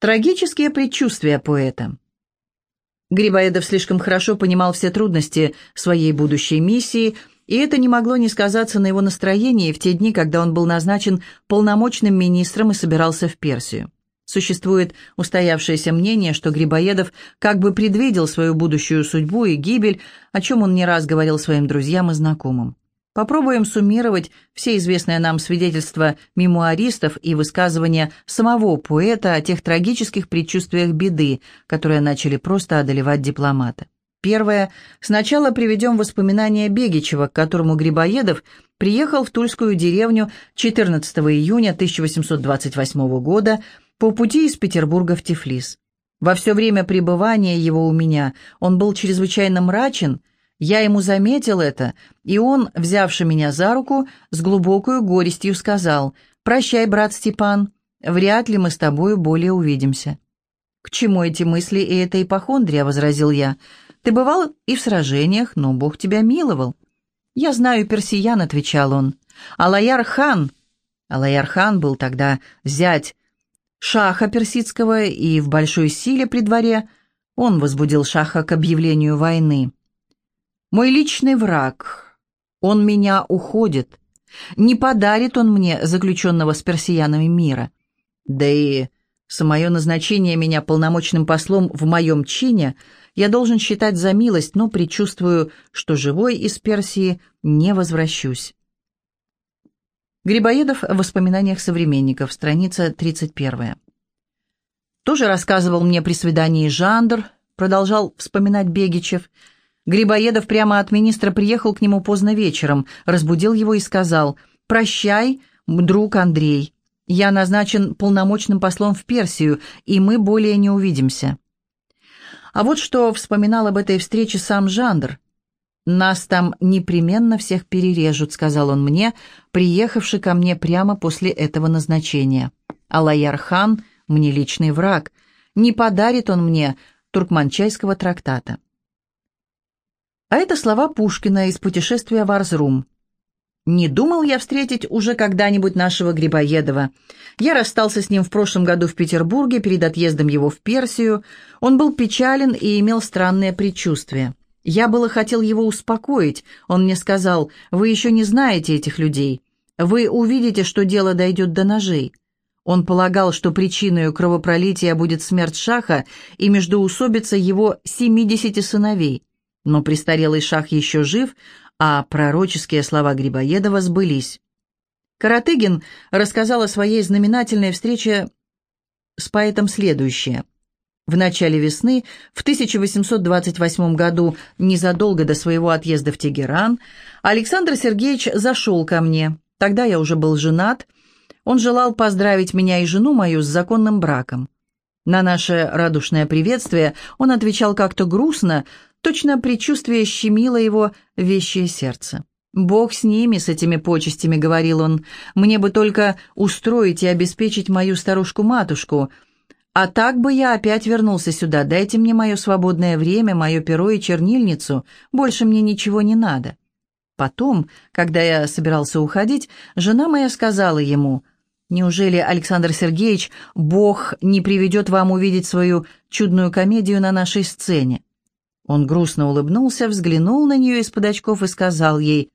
Трагические предчувствия поэта. Грибоедов слишком хорошо понимал все трудности своей будущей миссии, и это не могло не сказаться на его настроении в те дни, когда он был назначен полномочным министром и собирался в Персию. Существует устоявшееся мнение, что Грибоедов как бы предвидел свою будущую судьбу и гибель, о чем он не раз говорил своим друзьям и знакомым. Попробуем суммировать все известные нам свидетельства мемуаристов и высказывания самого поэта о тех трагических предчувствиях беды, которые начали просто одолевать дипломата. Первое. Сначала приведем воспоминания Бегичева, к которому Грибоедов приехал в Тульскую деревню 14 июня 1828 года по пути из Петербурга в Тифлис. Во все время пребывания его у меня он был чрезвычайно мрачен я ему заметил это, и он, взявши меня за руку, с глубокой горестью сказал, «Прощай, брат Степан, вряд ли мы с тобою более увидимся». «К чему эти мысли и эта ипохондрия?» — возразил я. «Ты бывал и в сражениях, но Бог тебя миловал». «Я знаю персиян», — отвечал он. «Алаяр-хан». Алаяр-хан был тогда зять шаха персидского и в большой силе при дворе. Он возбудил шаха к объявлению войны. Мой личный враг. Он меня уходит. Не подарит он мне заключенного с персиянами мира. Да и самое назначение меня полномочным послом в моем чине я должен считать за милость, но предчувствую, что живой из Персии не возвращусь. Грибоедов в воспоминаниях современников, страница 31. Тоже рассказывал мне при свидании Жандр, продолжал вспоминать Бегичев, Грибоедов прямо от министра приехал к нему поздно вечером, разбудил его и сказал «Прощай, друг Андрей, я назначен полномочным послом в Персию, и мы более не увидимся». А вот что вспоминал об этой встрече сам Жандр. «Нас там непременно всех перережут», — сказал он мне, приехавший ко мне прямо после этого назначения. «Алаяр-хан — мне личный враг. Не подарит он мне туркманчайского трактата». А это слова Пушкина из «Путешествия в Арзрум». «Не думал я встретить уже когда-нибудь нашего Грибоедова. Я расстался с ним в прошлом году в Петербурге перед отъездом его в Персию. Он был печален и имел странное предчувствие. Я было хотел его успокоить. Он мне сказал, «Вы еще не знаете этих людей. Вы увидите, что дело дойдет до ножей». Он полагал, что причиной кровопролития будет смерть Шаха и междоусобица его семидесяти сыновей. Но престарелый шах еще жив, а пророческие слова Грибоедова сбылись. Каратыгин рассказал о своей знаменательной встрече с поэтом следующее. В начале весны, в 1828 году, незадолго до своего отъезда в Тегеран, Александр Сергеевич зашел ко мне. Тогда я уже был женат. Он желал поздравить меня и жену мою с законным браком. На наше радушное приветствие он отвечал как-то грустно, Точно предчувствие щемило его вещее сердце. «Бог с ними, с этими почестями», — говорил он. «Мне бы только устроить и обеспечить мою старушку-матушку. А так бы я опять вернулся сюда. Дайте мне мое свободное время, мое перо и чернильницу. Больше мне ничего не надо». Потом, когда я собирался уходить, жена моя сказала ему, «Неужели, Александр Сергеевич, Бог не приведет вам увидеть свою чудную комедию на нашей сцене?» Он грустно улыбнулся, взглянул на нее из-под очков и сказал ей,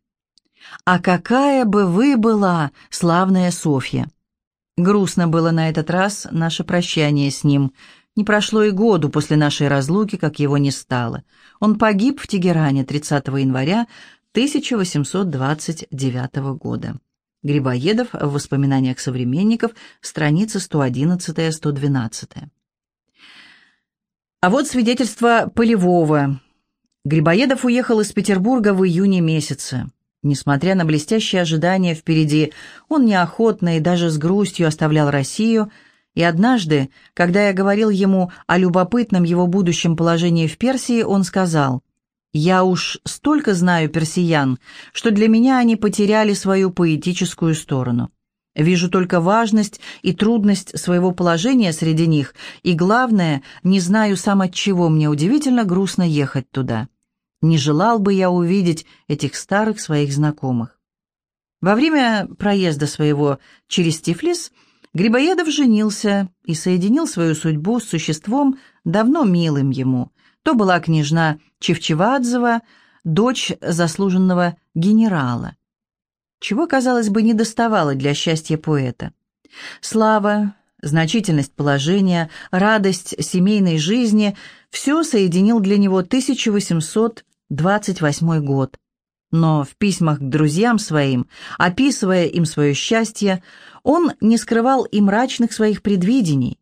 «А какая бы вы была, славная Софья!» Грустно было на этот раз наше прощание с ним. Не прошло и году после нашей разлуки, как его не стало. Он погиб в Тегеране 30 января 1829 года. Грибоедов в воспоминаниях современников, страница 111-112. А вот свидетельство Полевого. Грибоедов уехал из Петербурга в июне месяце. Несмотря на блестящие ожидания впереди, он неохотно и даже с грустью оставлял Россию, и однажды, когда я говорил ему о любопытном его будущем положении в Персии, он сказал, «Я уж столько знаю персиян, что для меня они потеряли свою поэтическую сторону». Вижу только важность и трудность своего положения среди них, и, главное, не знаю сам от чего мне удивительно грустно ехать туда. Не желал бы я увидеть этих старых своих знакомых. Во время проезда своего через Тифлис Грибоедов женился и соединил свою судьбу с существом, давно милым ему. То была княжна Чевчевадзева, дочь заслуженного генерала. Чего, казалось бы, не доставало для счастья поэта. Слава, значительность положения, радость семейной жизни – все соединил для него 1828 год. Но в письмах к друзьям своим, описывая им свое счастье, он не скрывал и мрачных своих предвидений.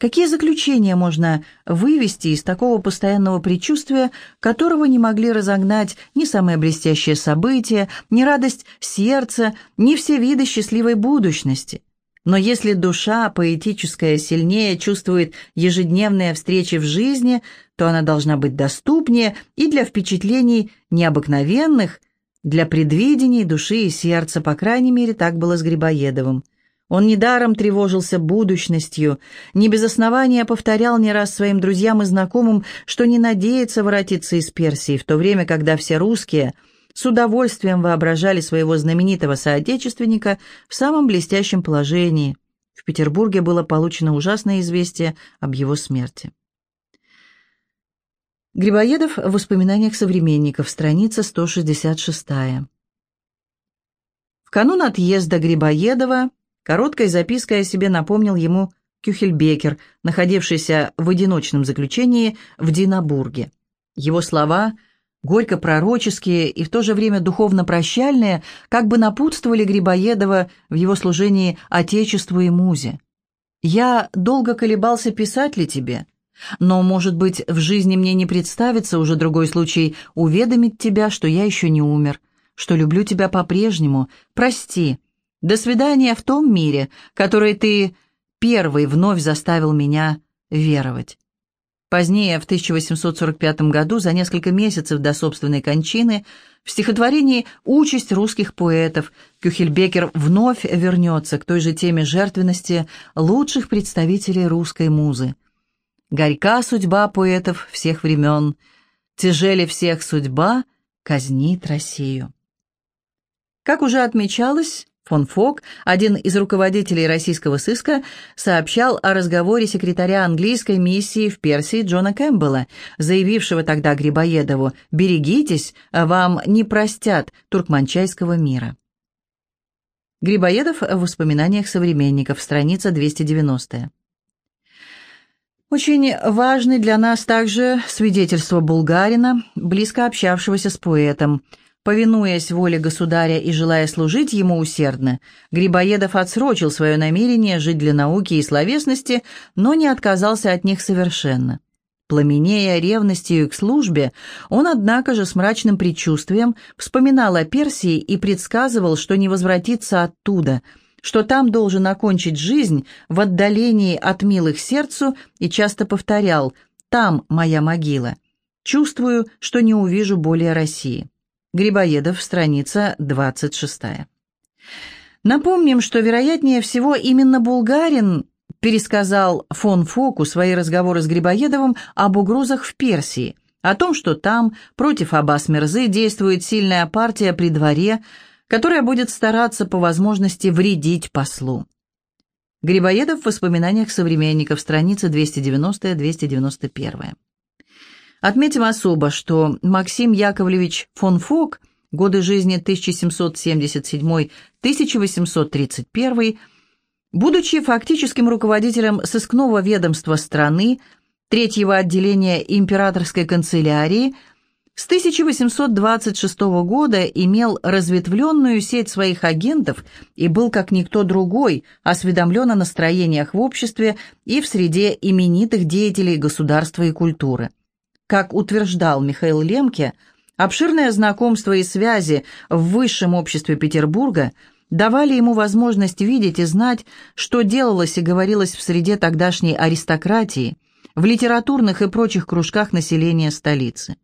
Какие заключения можно вывести из такого постоянного предчувствия, которого не могли разогнать ни самые блестящие события, ни радость сердца, ни все виды счастливой будущности? Но если душа поэтическая сильнее чувствует ежедневные встречи в жизни, то она должна быть доступнее и для впечатлений необыкновенных, для предвидений души и сердца, по крайней мере, так было с Грибоедовым. Он недаром тревожился будущностью, не без основания повторял не раз своим друзьям и знакомым, что не надеется воротиться из Персии, в то время, когда все русские – с удовольствием воображали своего знаменитого соотечественника в самом блестящем положении. В Петербурге было получено ужасное известие об его смерти. Грибоедов в воспоминаниях современников, страница 166. В канун отъезда Грибоедова короткой запиской о себе напомнил ему Кюхельбекер, находившийся в одиночном заключении в Динабурге. Его слова – горько-пророческие и в то же время духовно-прощальные, как бы напутствовали Грибоедова в его служении Отечеству и Музе. «Я долго колебался, писать ли тебе, но, может быть, в жизни мне не представится уже другой случай уведомить тебя, что я еще не умер, что люблю тебя по-прежнему, прости. До свидания в том мире, который ты первый вновь заставил меня веровать». Позднее, в 1845 году, за несколько месяцев до собственной кончины, в стихотворении «Участь русских поэтов» Кюхельбекер вновь вернется к той же теме жертвенности лучших представителей русской музы. «Горька судьба поэтов всех времен, тяжели всех судьба казнит Россию». Как уже отмечалось, Фон Фок, один из руководителей российского сыска, сообщал о разговоре секретаря английской миссии в Персии Джона Кэмпбелла, заявившего тогда Грибоедову «Берегитесь, вам не простят туркманчайского мира». Грибоедов в воспоминаниях современников, страница 290. Очень важны для нас также свидетельство булгарина, близко общавшегося с поэтом – Повинуясь воле государя и желая служить ему усердно, Грибоедов отсрочил свое намерение жить для науки и словесности, но не отказался от них совершенно. Пламенея ревностью к службе, он, однако же, с мрачным предчувствием вспоминал о Персии и предсказывал, что не возвратится оттуда, что там должен окончить жизнь в отдалении от милых сердцу и часто повторял «там моя могила». Чувствую, что не увижу более России. Грибоедов, страница 26. Напомним, что, вероятнее всего, именно Булгарин пересказал фон Фоку свои разговоры с Грибоедовым об угрозах в Персии, о том, что там против Аббас Мерзы действует сильная партия при дворе, которая будет стараться по возможности вредить послу. Грибоедов в воспоминаниях современников, страница 290-291. Отметим особо, что Максим Яковлевич фон Фок, годы жизни 1777-1831, будучи фактическим руководителем сыскного ведомства страны, третьего отделения императорской канцелярии, с 1826 года имел разветвленную сеть своих агентов и был, как никто другой, осведомлен о настроениях в обществе и в среде именитых деятелей государства и культуры. Как утверждал Михаил Лемке, обширное знакомство и связи в высшем обществе Петербурга давали ему возможность видеть и знать, что делалось и говорилось в среде тогдашней аристократии, в литературных и прочих кружках населения столицы.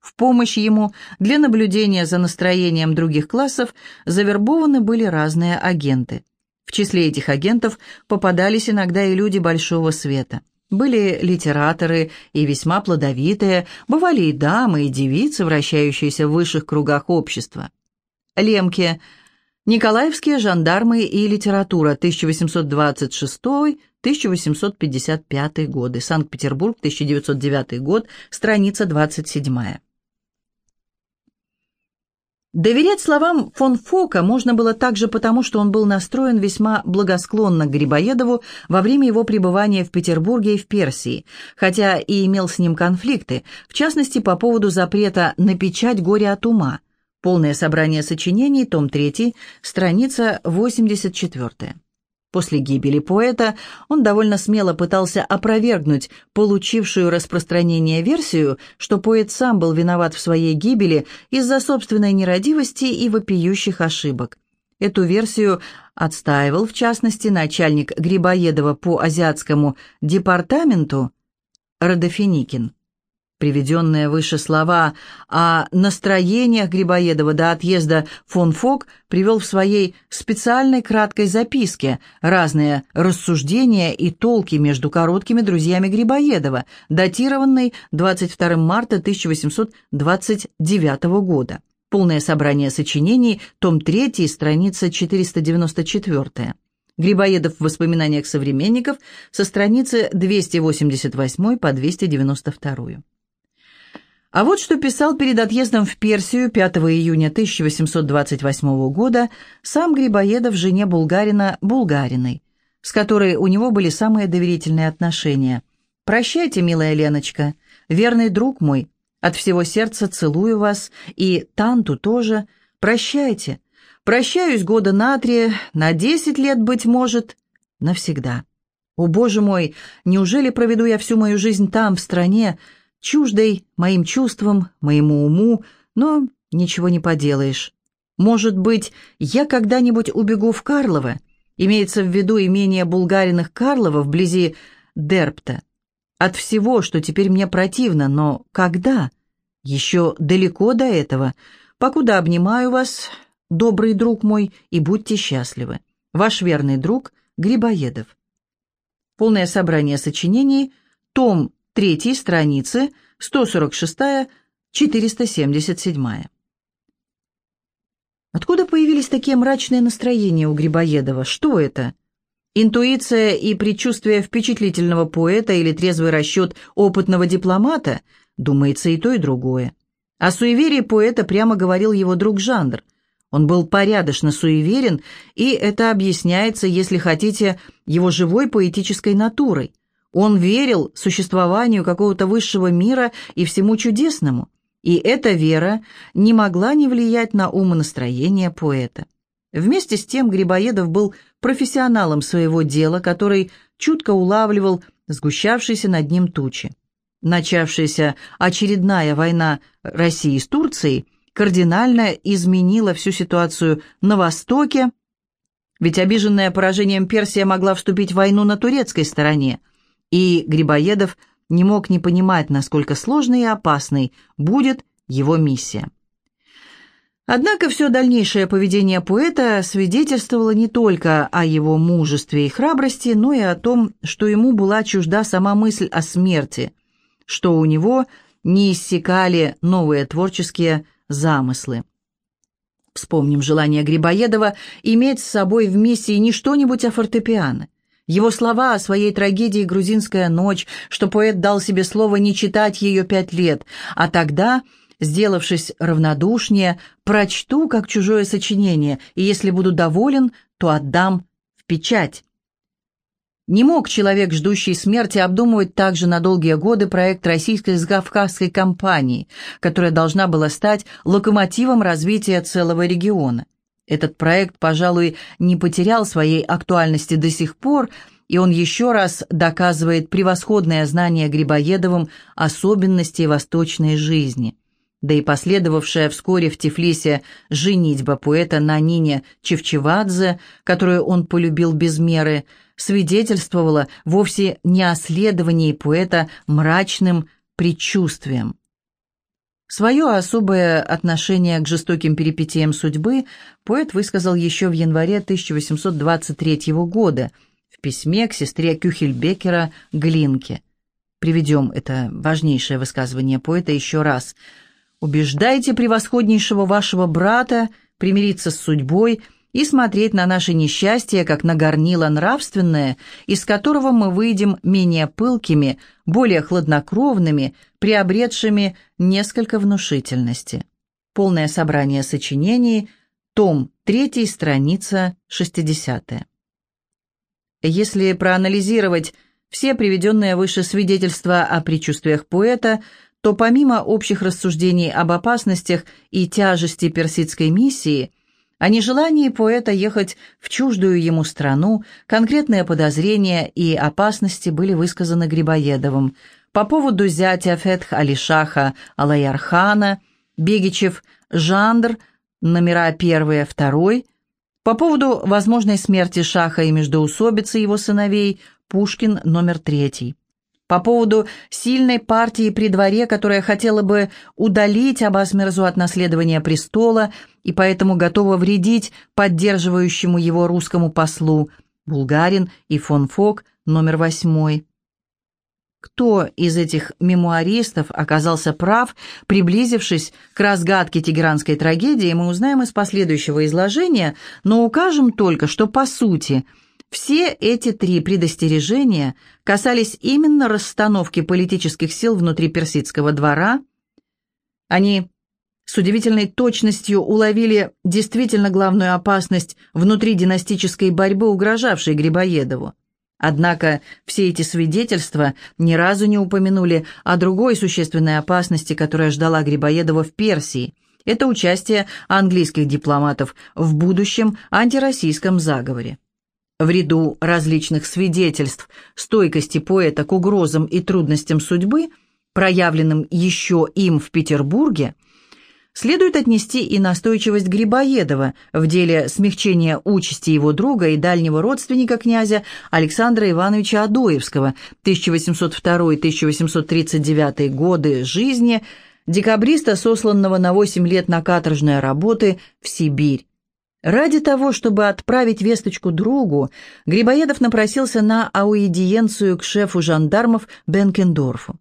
В помощь ему для наблюдения за настроением других классов завербованы были разные агенты. В числе этих агентов попадались иногда и люди большого света – были литераторы и весьма плодовитые, бывали и дамы, и девицы, вращающиеся в высших кругах общества. Лемке Николаевские жандармы и литература, 1826-1855 годы. Санкт-Петербург, 1909 год, страница 27. Доверять словам фон Фока можно было также потому, что он был настроен весьма благосклонно к Грибоедову во время его пребывания в Петербурге и в Персии, хотя и имел с ним конфликты, в частности по поводу запрета на печать «Горе от ума», Полное собрание сочинений, том 3, страница 84. После гибели поэта он довольно смело пытался опровергнуть получившую распространение версию, что поэт сам был виноват в своей гибели из-за собственной нерадивости и вопиющих ошибок. Эту версию отстаивал, в частности, начальник Грибоедова по азиатскому департаменту Родофиникин. Приведенные выше слова о настроениях Грибоедова до отъезда фон Фок привел в своей специальной краткой записке разные рассуждения и толки между короткими друзьями Грибоедова, датированной 22 марта 1829 года. Полное собрание сочинений, том 3, страница 494. Грибоедов в воспоминаниях современников со страницы 288 по 292. А вот что писал перед отъездом в Персию 5 июня 1828 года сам Грибоедов жене Булгарина Булгариной, с которой у него были самые доверительные отношения. «Прощайте, милая Леночка, верный друг мой, от всего сердца целую вас, и Танту тоже. Прощайте. Прощаюсь года на три, на десять лет, быть может, навсегда. О, Боже мой, неужели проведу я всю мою жизнь там, в стране, чуждой моим чувствам, моему уму, но ничего не поделаешь. Может быть, я когда-нибудь убегу в Карлово, имеется в виду имение булгариных Карлова вблизи Дерпта. От всего, что теперь мне противно, но когда? Еще далеко до этого. Покуда обнимаю вас, добрый друг мой, и будьте счастливы. Ваш верный друг Грибоедов. Полное собрание сочинений, том третьей страницы, 146-477. Откуда появились такие мрачные настроения у Грибоедова? Что это? Интуиция и предчувствие впечатлительного поэта или трезвый расчет опытного дипломата? Думается и то, и другое. О суеверии поэта прямо говорил его друг Жандр. Он был порядочно суеверен, и это объясняется, если хотите, его живой поэтической натурой – он верил существованию какого-то высшего мира и всему чудесному, и эта вера не могла не влиять на умонастроение поэта. Вместе с тем Грибоедов был профессионалом своего дела, который чутко улавливал сгущавшиеся над ним тучи. Начавшаяся очередная война России с Турцией кардинально изменила всю ситуацию на Востоке, ведь обиженная поражением Персия могла вступить в войну на турецкой стороне – и Грибоедов не мог не понимать, насколько сложной и опасной будет его миссия. Однако все дальнейшее поведение поэта свидетельствовало не только о его мужестве и храбрости, но и о том, что ему была чужда сама мысль о смерти, что у него не иссякали новые творческие замыслы. Вспомним желание Грибоедова иметь с собой в миссии не что-нибудь, а фортепиано. Его слова о своей трагедии «Грузинская ночь», что поэт дал себе слово не читать ее пять лет, а тогда, сделавшись равнодушнее, прочту как чужое сочинение, и если буду доволен, то отдам в печать. Не мог человек, ждущий смерти, обдумывать также на долгие годы проект российской кавказской компании, которая должна была стать локомотивом развития целого региона. Этот проект, пожалуй, не потерял своей актуальности до сих пор, и он еще раз доказывает превосходное знание Грибоедовым особенностей восточной жизни. Да и последовавшая вскоре в Тифлисе женитьба поэта на Нине Чевчевадзе, которую он полюбил без меры, свидетельствовала вовсе не о следовании поэта мрачным предчувствием. Свое особое отношение к жестоким перипетиям судьбы поэт высказал еще в январе 1823 года в письме к сестре Кюхельбекера Глинке. Приведем это важнейшее высказывание поэта еще раз. «Убеждайте превосходнейшего вашего брата примириться с судьбой и смотреть на наше несчастье как на горнило нравственное, из которого мы выйдем менее пылкими, более хладнокровными, приобретшими несколько внушительности. Полное собрание сочинений, том 3, страница 60. Если проанализировать все приведенные выше свидетельства о предчувствиях поэта, то помимо общих рассуждений об опасностях и тяжести персидской миссии, о нежелании поэта ехать в чуждую ему страну, конкретные подозрения и опасности были высказаны Грибоедовым. По поводу зятя Фетх Алишаха Алаярхана, Бегичев, Жандр, номера 1-2, по поводу возможной смерти Шаха и междоусобицы его сыновей, Пушкин, номер 3 по поводу сильной партии при дворе, которая хотела бы удалить Абасмерзу от наследования престола и поэтому готова вредить поддерживающему его русскому послу. Булгарин и фон Фок, номер восьмой. Кто из этих мемуаристов оказался прав, приблизившись к разгадке тегеранской трагедии, мы узнаем из последующего изложения, но укажем только, что по сути – все эти три предостережения касались именно расстановки политических сил внутри персидского двора. Они с удивительной точностью уловили действительно главную опасность внутри династической борьбы, угрожавшей Грибоедову. Однако все эти свидетельства ни разу не упомянули о другой существенной опасности, которая ждала Грибоедова в Персии. Это участие английских дипломатов в будущем антироссийском заговоре. В ряду различных свидетельств стойкости поэта к угрозам и трудностям судьбы, проявленным еще им в Петербурге, следует отнести и настойчивость Грибоедова в деле смягчения участи его друга и дальнего родственника князя Александра Ивановича Адоевского 1802-1839 годы жизни, декабриста, сосланного на 8 лет на каторжные работы в Сибирь. Ради того, чтобы отправить весточку другу, Грибоедов напросился на ауэдиенцию к шефу жандармов Бенкендорфу.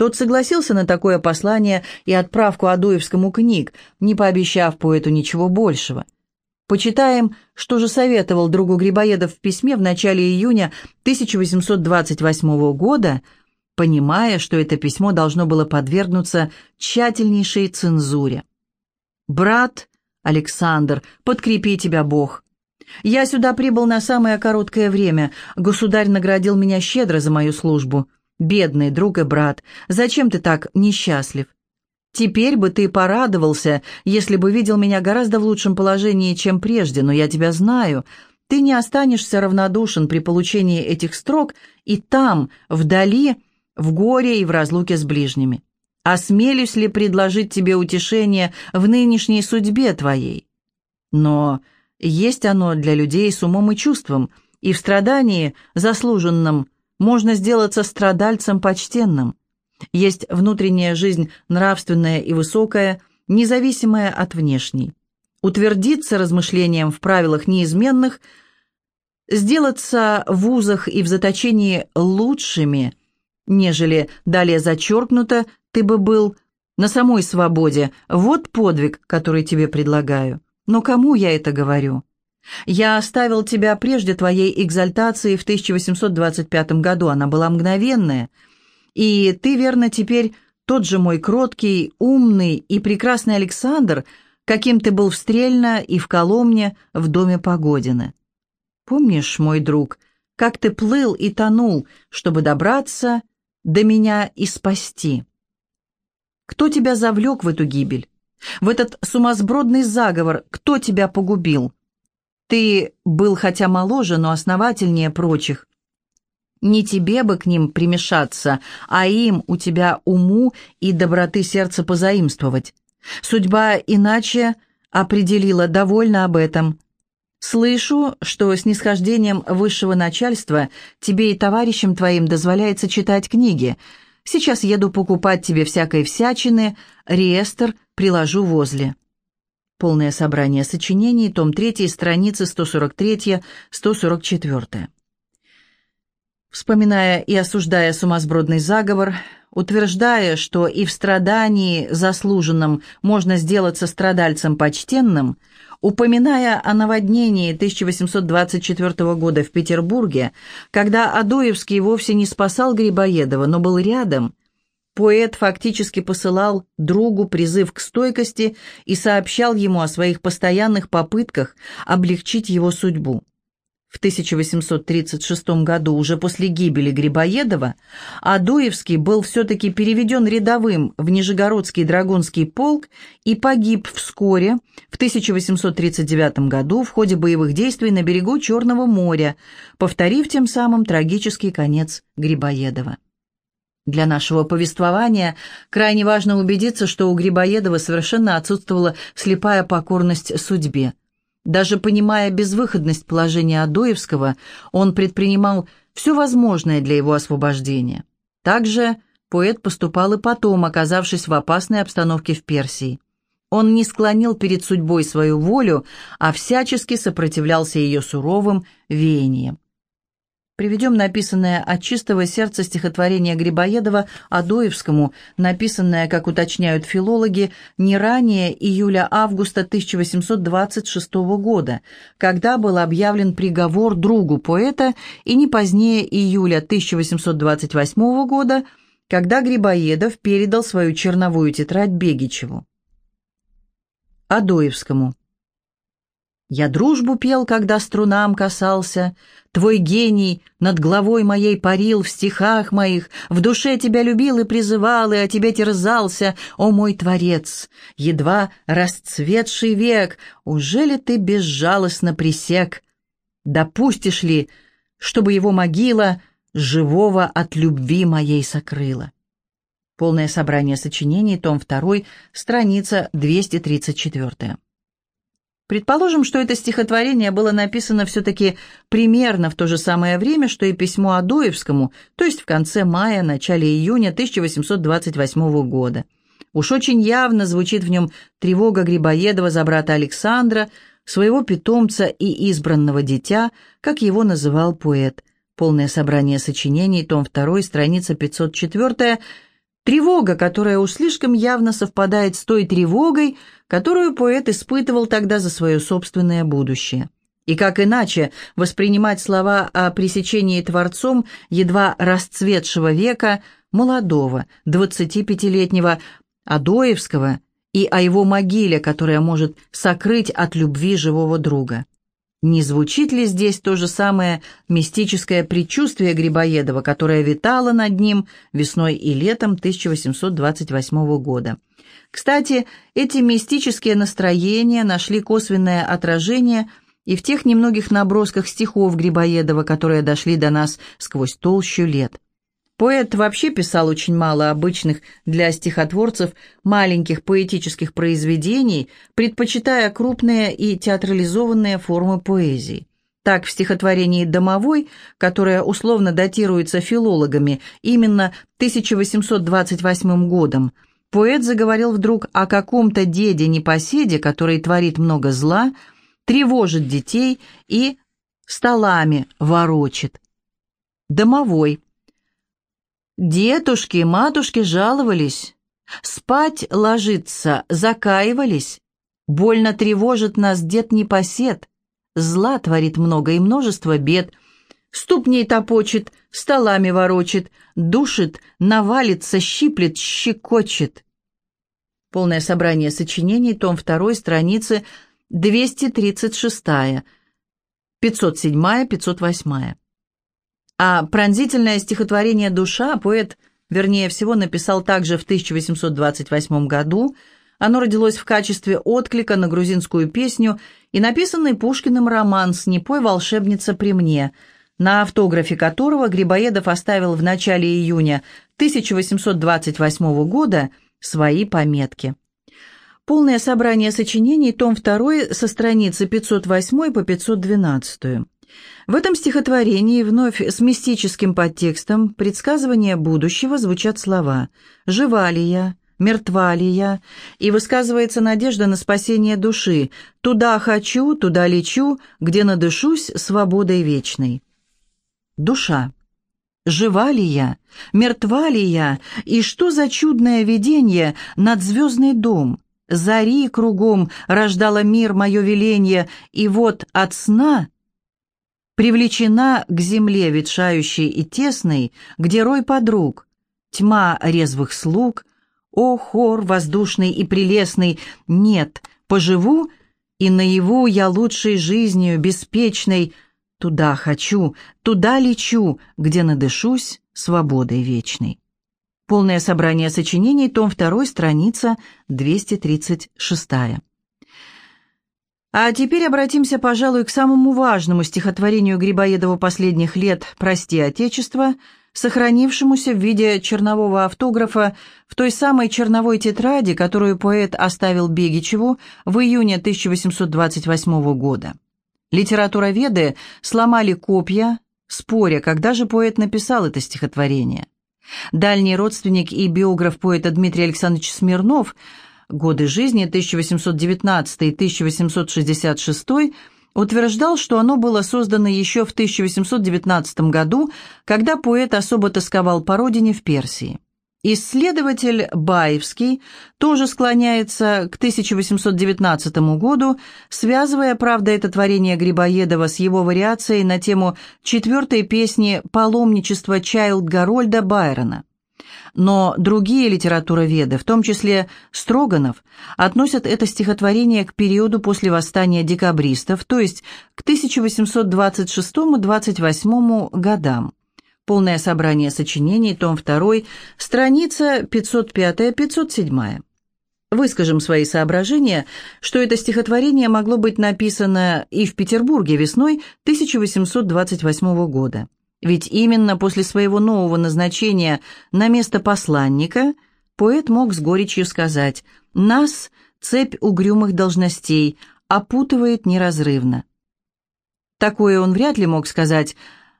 Тот согласился на такое послание и отправку Адуевскому книг, не пообещав поэту ничего большего. Почитаем, что же советовал другу Грибоедов в письме в начале июня 1828 года, понимая, что это письмо должно было подвергнуться тщательнейшей цензуре. «Брат Александр, подкрепи тебя Бог. Я сюда прибыл на самое короткое время. Государь наградил меня щедро за мою службу. Бедный друг и брат, зачем ты так несчастлив? Теперь бы ты порадовался, если бы видел меня гораздо в лучшем положении, чем прежде, но я тебя знаю. Ты не останешься равнодушен при получении этих строк и там, вдали, в горе и в разлуке с ближними. Осмелюсь ли предложить тебе утешение в нынешней судьбе твоей? Но есть оно для людей с умом и чувством, и в страдании, заслуженном, можно сделаться страдальцем почтенным. Есть внутренняя жизнь нравственная и высокая, независимая от внешней. Утвердиться размышлением в правилах неизменных, сделаться в узах и в заточении лучшими, нежели далее зачеркнуто ты бы был на самой свободе. Вот подвиг, который тебе предлагаю. Но кому я это говорю? Я оставил тебя прежде твоей экзальтации в 1825 году, она была мгновенная. И ты, верно, теперь тот же мой кроткий, умный и прекрасный Александр, каким ты был в Стрельно и в Коломне в доме Погодина. Помнишь, мой друг, как ты плыл и тонул, чтобы добраться до меня и спасти?» Кто тебя завлек в эту гибель? В этот сумасбродный заговор кто тебя погубил? Ты был хотя моложе, но основательнее прочих. Не тебе бы к ним примешаться, а им у тебя уму и доброты сердца позаимствовать. Судьба иначе определила довольно об этом. Слышу, что с нисхождением высшего начальства тебе и товарищам твоим дозволяется читать книги — Сейчас еду покупать тебе всякой всячины, реестр приложу возле». Полное собрание сочинений, том 3, страницы 143-144. Вспоминая и осуждая сумасбродный заговор, утверждая, что и в страдании заслуженном можно сделаться страдальцем почтенным, Упоминая о наводнении 1824 года в Петербурге, когда Адоевский вовсе не спасал Грибоедова, но был рядом, поэт фактически посылал другу призыв к стойкости и сообщал ему о своих постоянных попытках облегчить его судьбу. В 1836 году, уже после гибели Грибоедова, Адуевский был все-таки переведен рядовым в Нижегородский драгунский полк и погиб вскоре, в 1839 году, в ходе боевых действий на берегу Черного моря, повторив тем самым трагический конец Грибоедова. Для нашего повествования крайне важно убедиться, что у Грибоедова совершенно отсутствовала слепая покорность судьбе. Даже понимая безвыходность положения Адоевского, он предпринимал все возможное для его освобождения. Также поэт поступал и потом, оказавшись в опасной обстановке в Персии. Он не склонил перед судьбой свою волю, а всячески сопротивлялся ее суровым веяниям. Приведем написанное от чистого сердца стихотворение Грибоедова Адоевскому, написанное, как уточняют филологи, не ранее июля-августа 1826 года, когда был объявлен приговор другу поэта, и не позднее июля 1828 года, когда Грибоедов передал свою черновую тетрадь Бегичеву. Адоевскому. Я дружбу пел, когда струнам касался, Твой гений над главой моей парил в стихах моих, В душе тебя любил и призывал, и о тебе терзался, О мой творец, едва расцветший век, Уже ли ты безжалостно присек? Допустишь ли, чтобы его могила Живого от любви моей сокрыла? Полное собрание сочинений, том 2, страница 234. Предположим, что это стихотворение было написано все-таки примерно в то же самое время, что и письмо Адоевскому, то есть в конце мая, начале июня 1828 года. Уж очень явно звучит в нем тревога Грибоедова за брата Александра, своего питомца и избранного дитя, как его называл поэт. Полное собрание сочинений, том 2, страница 504 Тревога, которая уж слишком явно совпадает с той тревогой, которую поэт испытывал тогда за свое собственное будущее. И как иначе воспринимать слова о пресечении Творцом едва расцветшего века, молодого, 25-летнего Адоевского и о его могиле, которая может сокрыть от любви живого друга. Не звучит ли здесь то же самое мистическое предчувствие Грибоедова, которое витало над ним весной и летом 1828 года? Кстати, эти мистические настроения нашли косвенное отражение и в тех немногих набросках стихов Грибоедова, которые дошли до нас сквозь толщу лет. Поэт вообще писал очень мало обычных для стихотворцев маленьких поэтических произведений, предпочитая крупные и театрализованные формы поэзии. Так, в стихотворении «Домовой», которое условно датируется филологами именно 1828 годом, поэт заговорил вдруг о каком-то деде-непоседе, который творит много зла, тревожит детей и столами ворочит. «Домовой» Дедушки, матушки жаловались, спать ложиться, закаивались. Больно тревожит нас дед непосед, зла творит много и множество бед, ступней топочет, столами ворочит, душит, навалится, щиплет, щекочет. Полное собрание сочинений, том 2, страницы 236, 507-508. А пронзительное стихотворение «Душа» поэт, вернее всего, написал также в 1828 году. Оно родилось в качестве отклика на грузинскую песню и написанный Пушкиным роман «Снепой волшебница при мне», на автографе которого Грибоедов оставил в начале июня 1828 года свои пометки. Полное собрание сочинений, том 2, со страницы 508 по 512. В этом стихотворении вновь с мистическим подтекстом предсказывания будущего звучат слова «жива ли я», «мертва ли я», и высказывается надежда на спасение души «туда хочу, туда лечу, где надышусь свободой вечной». Душа. Жива ли я? Мертва ли я? И что за чудное видение над звездный дом? зари кругом рождало мир мое веленье, и вот от сна привлечена к земле ветшающей и тесной, где рой подруг, тьма резвых слуг, о, хор воздушный и прелестный, нет, поживу, и наяву я лучшей жизнью, беспечной, туда хочу, туда лечу, где надышусь свободой вечной. Полное собрание сочинений, том 2, страница 236. А теперь обратимся, пожалуй, к самому важному стихотворению Грибоедова последних лет «Прости, Отечество», сохранившемуся в виде чернового автографа в той самой черновой тетради, которую поэт оставил Бегичеву в июне 1828 года. Литературоведы сломали копья, споря, когда же поэт написал это стихотворение. Дальний родственник и биограф поэта Дмитрий Александрович Смирнов, годы жизни 1819-1866, утверждал, что оно было создано еще в 1819 году, когда поэт особо тосковал по родине в Персии. Исследователь Баевский тоже склоняется к 1819 году, связывая, правда, это творение Грибоедова с его вариацией на тему четвертой песни «Паломничество Чайлд Гарольда Байрона». Но другие литературоведы, в том числе Строганов, относят это стихотворение к периоду после восстания декабристов, то есть к 1826-28 годам. Полное собрание сочинений, том 2, страница 505-507. Выскажем свои соображения, что это стихотворение могло быть написано и в Петербурге весной 1828 года. Ведь именно после своего нового назначения на место посланника поэт мог с горечью сказать «Нас цепь угрюмых должностей опутывает неразрывно». Такое он вряд ли мог сказать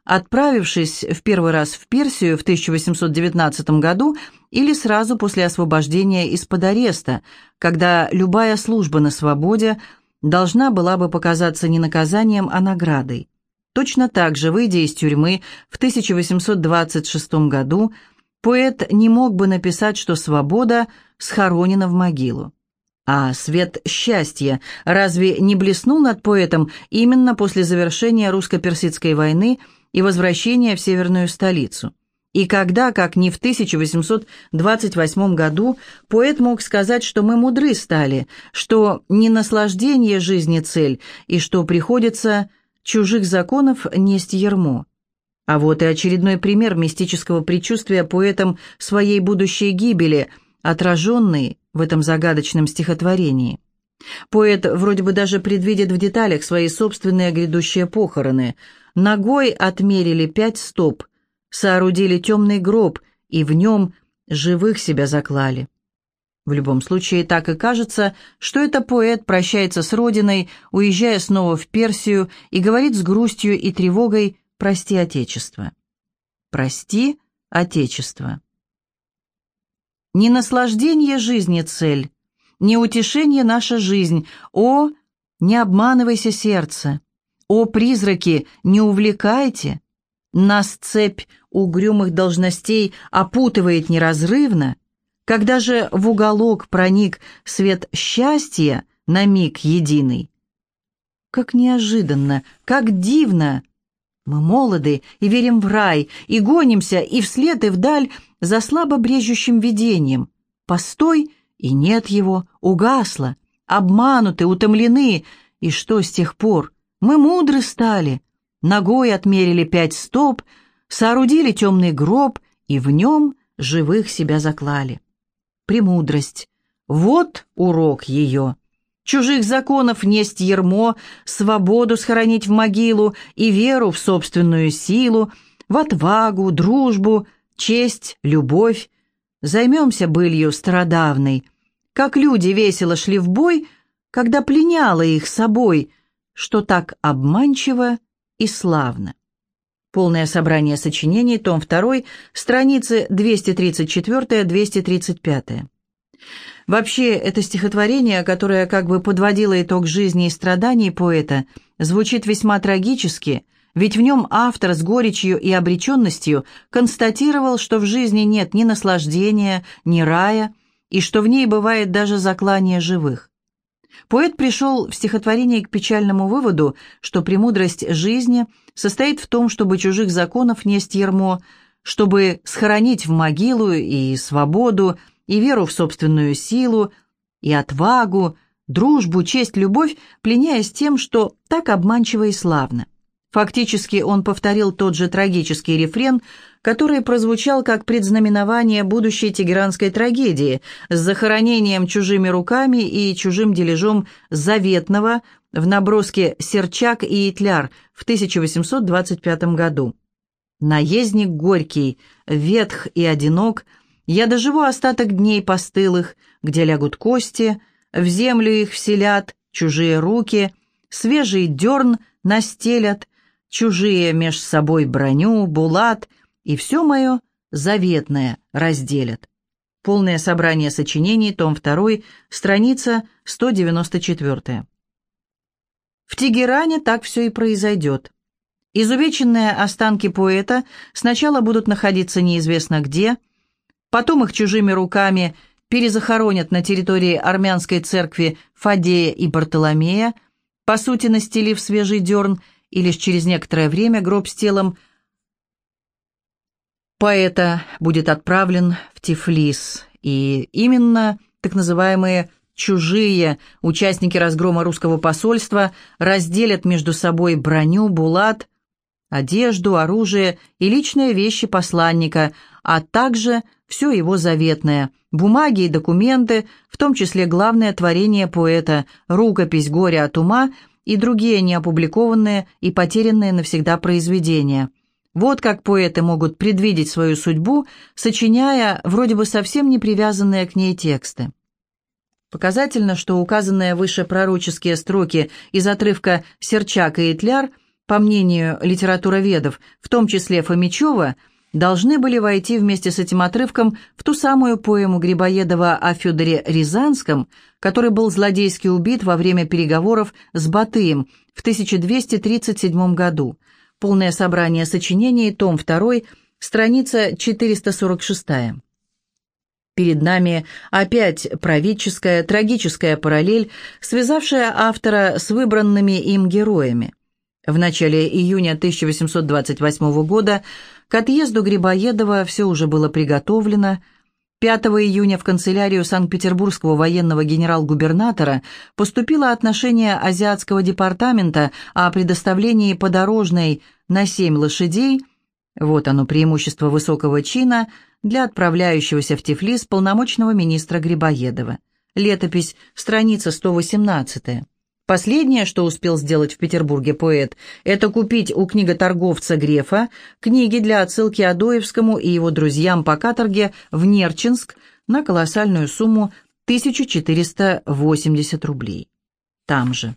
отправившись в первый раз в Персию в 1819 году или сразу после освобождения из-под ареста, когда любая служба на свободе должна была бы показаться не наказанием, а наградой. Точно так же, выйдя из тюрьмы в 1826 году, поэт не мог бы написать, что свобода схоронена в могилу. А свет счастья разве не блеснул над поэтом именно после завершения русско-персидской войны – и возвращения в северную столицу. И когда, как не в 1828 году, поэт мог сказать, что мы мудры стали, что не наслаждение жизни цель, и что приходится чужих законов несть ермо. А вот и очередной пример мистического предчувствия поэтом своей будущей гибели, отраженный в этом загадочном стихотворении. Поэт вроде бы даже предвидит в деталях свои собственные грядущие похороны – Ногой отмерили пять стоп, соорудили темный гроб и в нем живых себя заклали. В любом случае, так и кажется, что это поэт прощается с родиной, уезжая снова в Персию и говорит с грустью и тревогой «Прости, Отечество». «Прости, Отечество». Не наслаждение жизни цель, не утешение наша жизнь, о, не обманывайся сердце. «О, призраки, не увлекайте! Нас цепь угрюмых должностей опутывает неразрывно. Когда же в уголок проник свет счастья на миг единый? Как неожиданно, как дивно! Мы молоды и верим в рай, и гонимся, и вслед, и вдаль за слабо брежущим видением. Постой, и нет его, угасло, обмануты, утомлены, и что с тех пор? Мы мудры стали, ногой отмерили пять стоп, соорудили темный гроб и в нем живых себя заклали. Премудрость. Вот урок ее. Чужих законов несть ермо, свободу схоронить в могилу и веру в собственную силу, в отвагу, дружбу, честь, любовь. Займемся былью стародавной. Как люди весело шли в бой, когда пленяла их собой — что так обманчиво и славно. Полное собрание сочинений, том 2, страницы 234-235. Вообще, это стихотворение, которое как бы подводило итог жизни и страданий поэта, звучит весьма трагически, ведь в нем автор с горечью и обреченностью констатировал, что в жизни нет ни наслаждения, ни рая, и что в ней бывает даже заклание живых. Поэт пришел в стихотворении к печальному выводу, что премудрость жизни состоит в том, чтобы чужих законов несть ермо, чтобы схоронить в могилу и свободу, и веру в собственную силу, и отвагу, дружбу, честь, любовь, пленяясь тем, что так обманчиво и славно. Фактически он повторил тот же трагический рефрен, который прозвучал как предзнаменование будущей тегеранской трагедии с захоронением чужими руками и чужим дележом заветного в наброске «Серчак и Итляр» в 1825 году. «Наездник горький, ветх и одинок, я доживу остаток дней постылых, где лягут кости, в землю их вселят чужие руки, свежий дерн настелят, чужие меж собой броню, булат, и все мое заветное разделят. Полное собрание сочинений, том 2, страница 194. В Тегеране так все и произойдет. Изувеченные останки поэта сначала будут находиться неизвестно где, потом их чужими руками перезахоронят на территории армянской церкви Фадея и Бартоломея, по сути настелив свежий дерн, и лишь через некоторое время гроб с телом поэта будет отправлен в Тифлис, и именно так называемые чужие участники разгрома русского посольства разделят между собой броню, булат, одежду, оружие и личные вещи посланника, а также все его заветное, бумаги и документы, в том числе главное творение поэта, рукопись «Горе от ума» и другие неопубликованные и потерянные навсегда произведения. Вот как поэты могут предвидеть свою судьбу, сочиняя вроде бы совсем не привязанные к ней тексты. Показательно, что указанные выше пророческие строки из отрывка «Серчак и Итляр», по мнению литературоведов, в том числе Фомичева, должны были войти вместе с этим отрывком в ту самую поэму Грибоедова о Федоре Рязанском, который был злодейски убит во время переговоров с Батыем в 1237 году. Полное собрание сочинений, том 2, страница 446. Перед нами опять правительская, трагическая параллель, связавшая автора с выбранными им героями. В начале июня 1828 года к отъезду Грибоедова все уже было приготовлено. 5 июня в канцелярию Санкт-Петербургского военного генерал-губернатора поступило отношение Азиатского департамента о предоставлении подорожной на семь лошадей, вот оно преимущество высокого чина, для отправляющегося в Тифлис полномочного министра Грибоедова. Летопись, страница 118. Последнее, что успел сделать в Петербурге поэт, это купить у книготорговца Грефа книги для отсылки Адоевскому и его друзьям по каторге в Нерчинск на колоссальную сумму 1480 рублей. Там же.